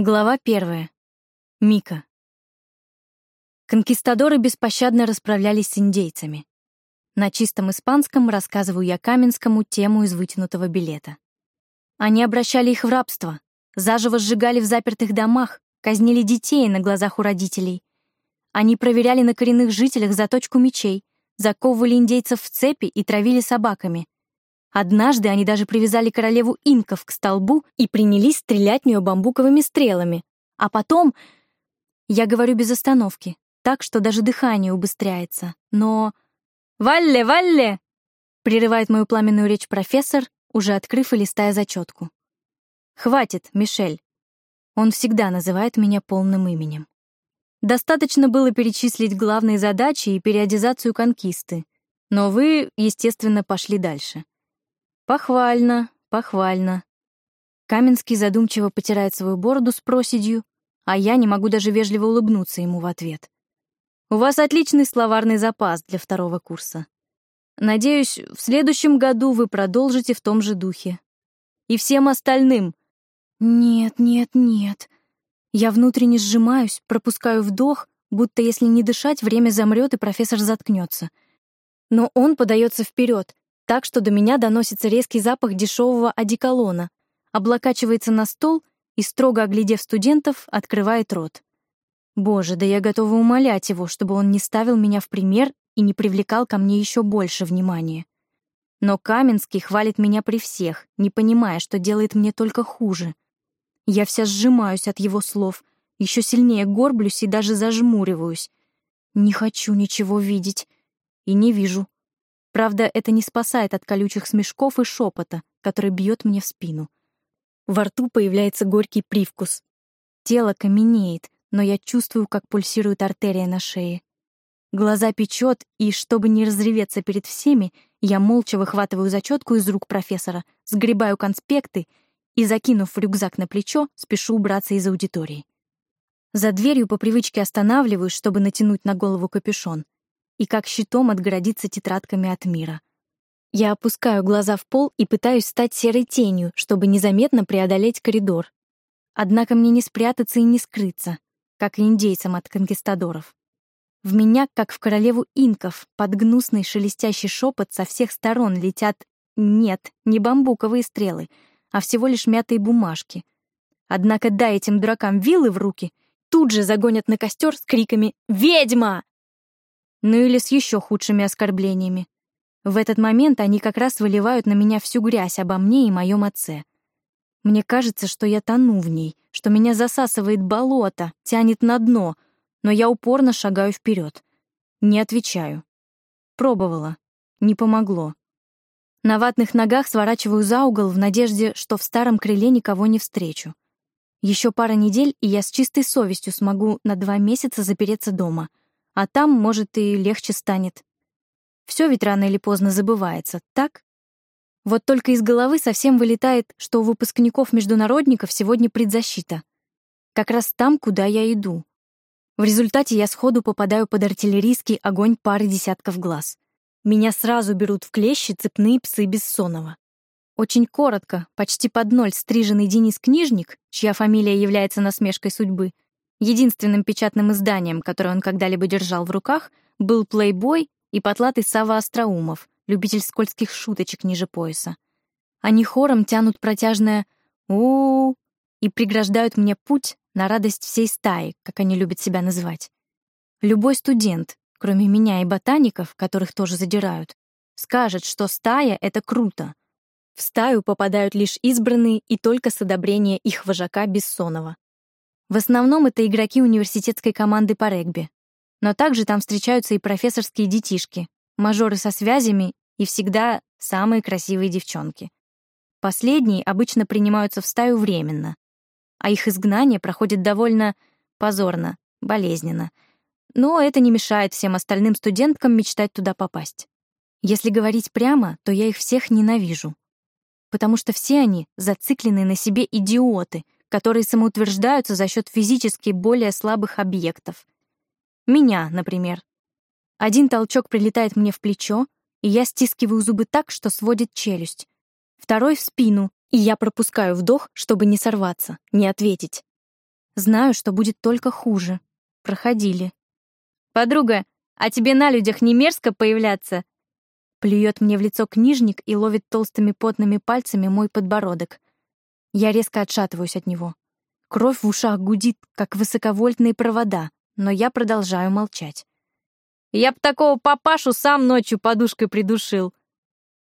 Глава первая. Мика. Конкистадоры беспощадно расправлялись с индейцами. На чистом испанском рассказываю я Каменскому тему из вытянутого билета. Они обращали их в рабство, заживо сжигали в запертых домах, казнили детей на глазах у родителей. Они проверяли на коренных жителях заточку мечей, заковывали индейцев в цепи и травили собаками — Однажды они даже привязали королеву инков к столбу и принялись стрелять в нее бамбуковыми стрелами. А потом... Я говорю без остановки, так что даже дыхание убыстряется. Но... «Валле, Валле!» — прерывает мою пламенную речь профессор, уже открыв и листая зачетку. «Хватит, Мишель». Он всегда называет меня полным именем. Достаточно было перечислить главные задачи и периодизацию конкисты, но вы, естественно, пошли дальше. Похвально, похвально. Каменский задумчиво потирает свою бороду с проседью, а я не могу даже вежливо улыбнуться ему в ответ. У вас отличный словарный запас для второго курса. Надеюсь, в следующем году вы продолжите в том же духе. И всем остальным. Нет, нет, нет. Я внутренне сжимаюсь, пропускаю вдох, будто если не дышать, время замрет и профессор заткнется. Но он подается вперед, так что до меня доносится резкий запах дешевого одеколона, облокачивается на стол и, строго оглядев студентов, открывает рот. Боже, да я готова умолять его, чтобы он не ставил меня в пример и не привлекал ко мне еще больше внимания. Но Каменский хвалит меня при всех, не понимая, что делает мне только хуже. Я вся сжимаюсь от его слов, еще сильнее горблюсь и даже зажмуриваюсь. Не хочу ничего видеть. И не вижу. Правда, это не спасает от колючих смешков и шепота, который бьет мне в спину. Во рту появляется горький привкус. Тело каменеет, но я чувствую, как пульсирует артерия на шее. Глаза печет, и, чтобы не разреветься перед всеми, я молча выхватываю зачетку из рук профессора, сгребаю конспекты и, закинув рюкзак на плечо, спешу убраться из аудитории. За дверью по привычке останавливаюсь, чтобы натянуть на голову капюшон — и как щитом отгородиться тетрадками от мира. Я опускаю глаза в пол и пытаюсь стать серой тенью, чтобы незаметно преодолеть коридор. Однако мне не спрятаться и не скрыться, как индейцам от конкистадоров. В меня, как в королеву инков, под гнусный шелестящий шепот со всех сторон летят нет, не бамбуковые стрелы, а всего лишь мятые бумажки. Однако дай этим дуракам вилы в руки, тут же загонят на костер с криками «Ведьма!» Ну или с еще худшими оскорблениями. В этот момент они как раз выливают на меня всю грязь обо мне и моем отце. Мне кажется, что я тону в ней, что меня засасывает болото, тянет на дно, но я упорно шагаю вперед. Не отвечаю. Пробовала. Не помогло. На ватных ногах сворачиваю за угол в надежде, что в старом крыле никого не встречу. Еще пара недель, и я с чистой совестью смогу на два месяца запереться дома — а там, может, и легче станет. Все ведь рано или поздно забывается, так? Вот только из головы совсем вылетает, что у выпускников-международников сегодня предзащита. Как раз там, куда я иду. В результате я сходу попадаю под артиллерийский огонь пары десятков глаз. Меня сразу берут в клещи цепные псы Бессонова. Очень коротко, почти под ноль стриженный Денис Книжник, чья фамилия является насмешкой судьбы, Единственным печатным изданием, которое он когда-либо держал в руках, был «Плейбой» и потлатый Сава Остроумов, любитель скользких шуточек ниже пояса. Они хором тянут протяжное у, -у, -у и преграждают мне путь на радость всей стаи, как они любят себя называть. Любой студент, кроме меня и ботаников, которых тоже задирают, скажет, что стая — это круто. В стаю попадают лишь избранные и только с одобрения их вожака Бессонова. В основном это игроки университетской команды по регби. Но также там встречаются и профессорские детишки, мажоры со связями и всегда самые красивые девчонки. Последние обычно принимаются в стаю временно, а их изгнание проходит довольно позорно, болезненно. Но это не мешает всем остальным студенткам мечтать туда попасть. Если говорить прямо, то я их всех ненавижу. Потому что все они зациклены на себе идиоты — которые самоутверждаются за счет физически более слабых объектов. Меня, например. Один толчок прилетает мне в плечо, и я стискиваю зубы так, что сводит челюсть. Второй — в спину, и я пропускаю вдох, чтобы не сорваться, не ответить. Знаю, что будет только хуже. Проходили. «Подруга, а тебе на людях не мерзко появляться?» Плюет мне в лицо книжник и ловит толстыми потными пальцами мой подбородок. Я резко отшатываюсь от него. Кровь в ушах гудит, как высоковольтные провода, но я продолжаю молчать. «Я б такого папашу сам ночью подушкой придушил!»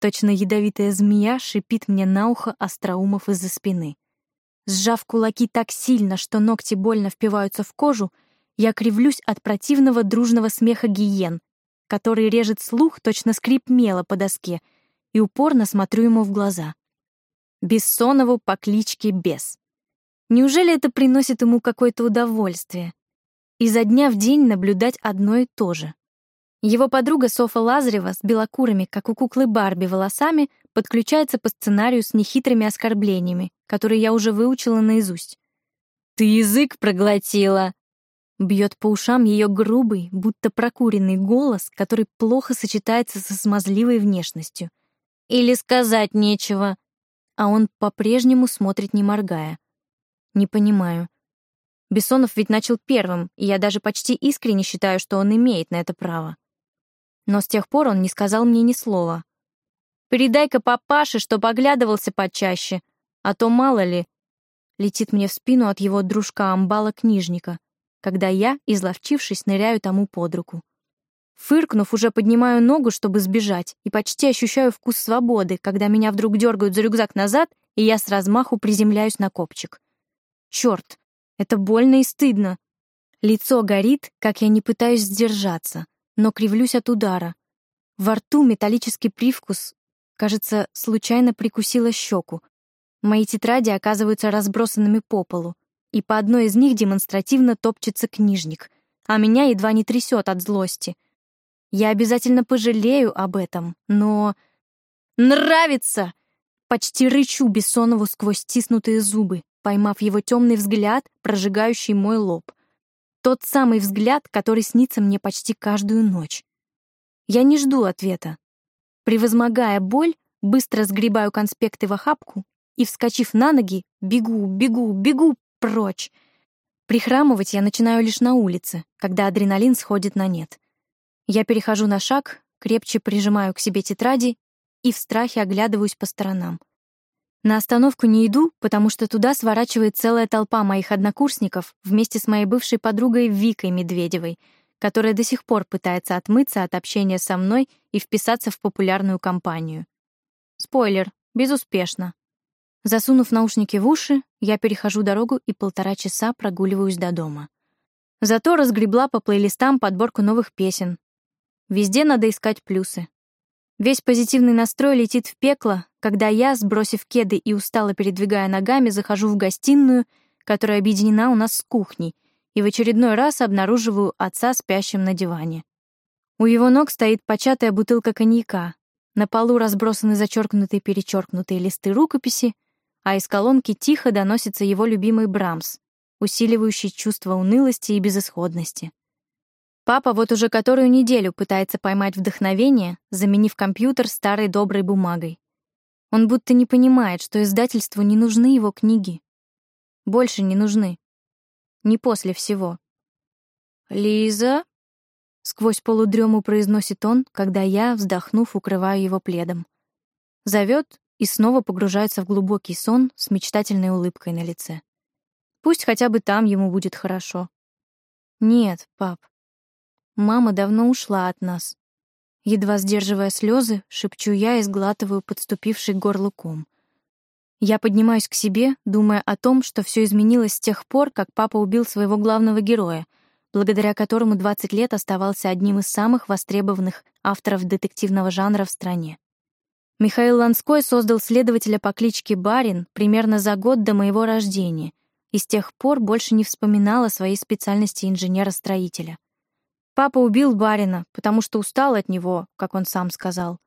Точно ядовитая змея шипит мне на ухо остроумов из-за спины. Сжав кулаки так сильно, что ногти больно впиваются в кожу, я кривлюсь от противного дружного смеха гиен, который режет слух, точно скрип мела по доске, и упорно смотрю ему в глаза. Бессонову по кличке Бес. Неужели это приносит ему какое-то удовольствие? Изо дня в день наблюдать одно и то же. Его подруга Софа Лазарева с белокурыми, как у куклы Барби, волосами подключается по сценарию с нехитрыми оскорблениями, которые я уже выучила наизусть. «Ты язык проглотила!» Бьет по ушам ее грубый, будто прокуренный голос, который плохо сочетается со смазливой внешностью. Или сказать нечего. А он по-прежнему смотрит, не моргая. Не понимаю. Бессонов ведь начал первым, и я даже почти искренне считаю, что он имеет на это право. Но с тех пор он не сказал мне ни слова. «Передай-ка папаше, чтоб оглядывался почаще, а то мало ли...» Летит мне в спину от его дружка-амбала-книжника когда я, изловчившись, ныряю тому под руку. Фыркнув, уже поднимаю ногу, чтобы сбежать, и почти ощущаю вкус свободы, когда меня вдруг дергают за рюкзак назад, и я с размаху приземляюсь на копчик. Черт, это больно и стыдно. Лицо горит, как я не пытаюсь сдержаться, но кривлюсь от удара. Во рту металлический привкус, кажется, случайно прикусила щеку. Мои тетради оказываются разбросанными по полу и по одной из них демонстративно топчется книжник, а меня едва не трясет от злости. Я обязательно пожалею об этом, но... Нравится! Почти рычу Бессонову сквозь стиснутые зубы, поймав его темный взгляд, прожигающий мой лоб. Тот самый взгляд, который снится мне почти каждую ночь. Я не жду ответа. Превозмогая боль, быстро сгребаю конспекты в охапку и, вскочив на ноги, бегу, бегу, бегу прочь. Прихрамывать я начинаю лишь на улице, когда адреналин сходит на нет. Я перехожу на шаг, крепче прижимаю к себе тетради и в страхе оглядываюсь по сторонам. На остановку не иду, потому что туда сворачивает целая толпа моих однокурсников вместе с моей бывшей подругой Викой Медведевой, которая до сих пор пытается отмыться от общения со мной и вписаться в популярную компанию. Спойлер, безуспешно. Засунув наушники в уши, я перехожу дорогу и полтора часа прогуливаюсь до дома. Зато разгребла по плейлистам подборку новых песен. Везде надо искать плюсы. Весь позитивный настрой летит в пекло, когда я, сбросив кеды и устало передвигая ногами, захожу в гостиную, которая объединена у нас с кухней, и в очередной раз обнаруживаю отца спящим на диване. У его ног стоит початая бутылка коньяка. На полу разбросаны зачеркнутые-перечеркнутые листы рукописи, а из колонки тихо доносится его любимый Брамс, усиливающий чувство унылости и безысходности. Папа вот уже которую неделю пытается поймать вдохновение, заменив компьютер старой доброй бумагой. Он будто не понимает, что издательству не нужны его книги. Больше не нужны. Не после всего. «Лиза?» — сквозь полудрему произносит он, когда я, вздохнув, укрываю его пледом. Зовет и снова погружается в глубокий сон с мечтательной улыбкой на лице. Пусть хотя бы там ему будет хорошо. Нет, пап. Мама давно ушла от нас. Едва сдерживая слезы, шепчу я и сглатываю подступивший горлуком. Я поднимаюсь к себе, думая о том, что все изменилось с тех пор, как папа убил своего главного героя, благодаря которому 20 лет оставался одним из самых востребованных авторов детективного жанра в стране. Михаил Ланской создал следователя по кличке Барин примерно за год до моего рождения и с тех пор больше не вспоминал о своей специальности инженера-строителя. Папа убил Барина, потому что устал от него, как он сам сказал.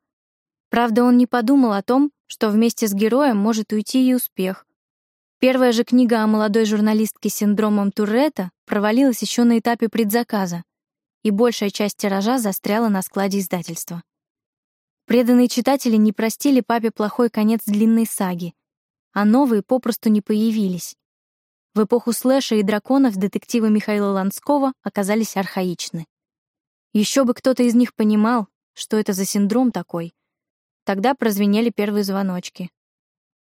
Правда, он не подумал о том, что вместе с героем может уйти и успех. Первая же книга о молодой журналистке с синдромом Туретта провалилась еще на этапе предзаказа, и большая часть тиража застряла на складе издательства. Преданные читатели не простили папе плохой конец длинной саги, а новые попросту не появились. В эпоху слэша и драконов детективы Михаила Ланского оказались архаичны. Еще бы кто-то из них понимал, что это за синдром такой. Тогда прозвенели первые звоночки.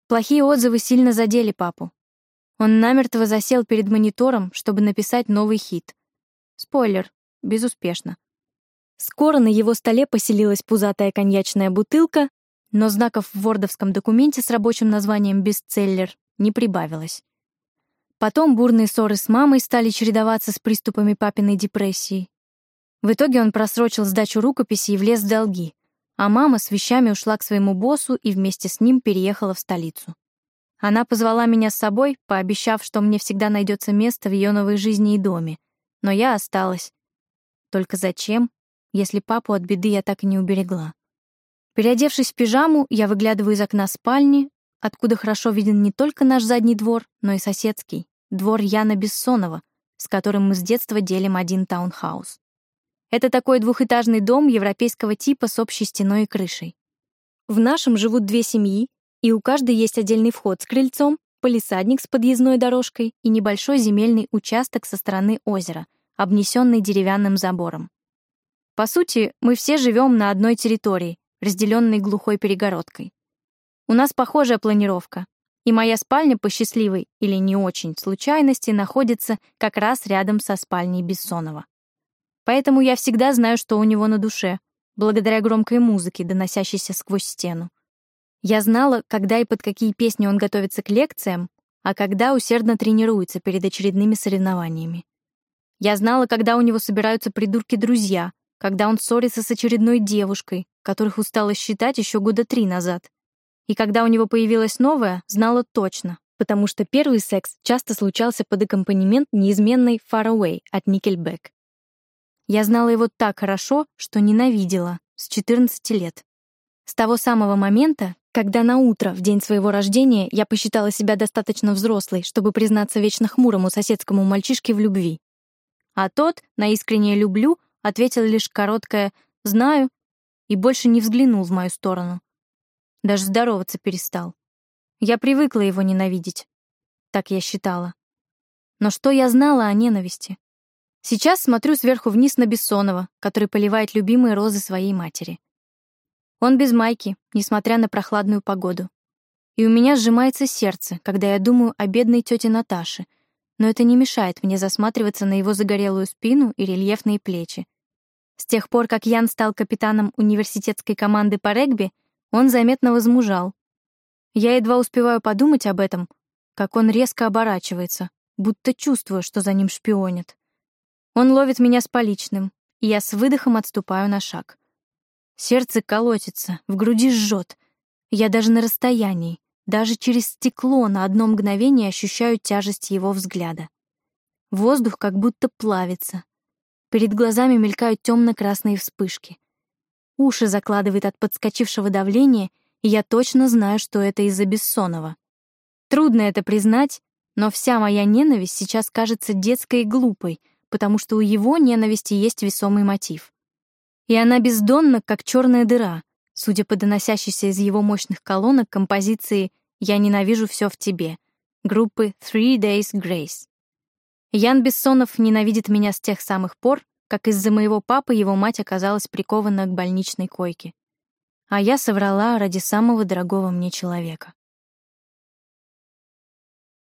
Плохие отзывы сильно задели папу. Он намертво засел перед монитором, чтобы написать новый хит. Спойлер, безуспешно. Скоро на его столе поселилась пузатая коньячная бутылка, но знаков в вордовском документе с рабочим названием «бестселлер» не прибавилось. Потом бурные ссоры с мамой стали чередоваться с приступами папиной депрессии. В итоге он просрочил сдачу рукописи и влез в долги, а мама с вещами ушла к своему боссу и вместе с ним переехала в столицу. Она позвала меня с собой, пообещав, что мне всегда найдется место в ее новой жизни и доме, но я осталась. Только зачем, если папу от беды я так и не уберегла? Переодевшись в пижаму, я выглядываю из окна спальни, откуда хорошо виден не только наш задний двор, но и соседский, двор Яна Бессонова, с которым мы с детства делим один таунхаус. Это такой двухэтажный дом европейского типа с общей стеной и крышей. В нашем живут две семьи, и у каждой есть отдельный вход с крыльцом, полисадник с подъездной дорожкой и небольшой земельный участок со стороны озера, обнесенный деревянным забором. По сути, мы все живем на одной территории, разделенной глухой перегородкой. У нас похожая планировка, и моя спальня по счастливой или не очень случайности находится как раз рядом со спальней Бессонова. Поэтому я всегда знаю, что у него на душе, благодаря громкой музыке, доносящейся сквозь стену. Я знала, когда и под какие песни он готовится к лекциям, а когда усердно тренируется перед очередными соревнованиями. Я знала, когда у него собираются придурки-друзья, когда он ссорится с очередной девушкой, которых устала считать еще года три назад, и когда у него появилась новая, знала точно, потому что первый секс часто случался под аккомпанемент неизменной «Far Away» от Nickelback. Я знала его так хорошо, что ненавидела, с 14 лет. С того самого момента, когда на утро, в день своего рождения, я посчитала себя достаточно взрослой, чтобы признаться вечно хмурому соседскому мальчишке в любви. А тот, на искреннее «люблю», ответил лишь короткое «знаю» и больше не взглянул в мою сторону. Даже здороваться перестал. Я привыкла его ненавидеть. Так я считала. Но что я знала о ненависти? Сейчас смотрю сверху вниз на Бессонова, который поливает любимые розы своей матери. Он без майки, несмотря на прохладную погоду. И у меня сжимается сердце, когда я думаю о бедной тете Наташе, но это не мешает мне засматриваться на его загорелую спину и рельефные плечи. С тех пор, как Ян стал капитаном университетской команды по регби, он заметно возмужал. Я едва успеваю подумать об этом, как он резко оборачивается, будто чувствуя, что за ним шпионят. Он ловит меня с поличным, и я с выдохом отступаю на шаг. Сердце колотится, в груди жжет. Я даже на расстоянии, даже через стекло на одно мгновение ощущаю тяжесть его взгляда. Воздух как будто плавится. Перед глазами мелькают темно-красные вспышки. Уши закладывает от подскочившего давления, и я точно знаю, что это из-за Бессонова. Трудно это признать, но вся моя ненависть сейчас кажется детской и глупой, потому что у его ненависти есть весомый мотив. И она бездонна, как черная дыра, судя по доносящейся из его мощных колонок композиции «Я ненавижу все в тебе» группы Three Days Grace. Ян Бессонов ненавидит меня с тех самых пор, как из-за моего папы его мать оказалась прикована к больничной койке. А я соврала ради самого дорогого мне человека.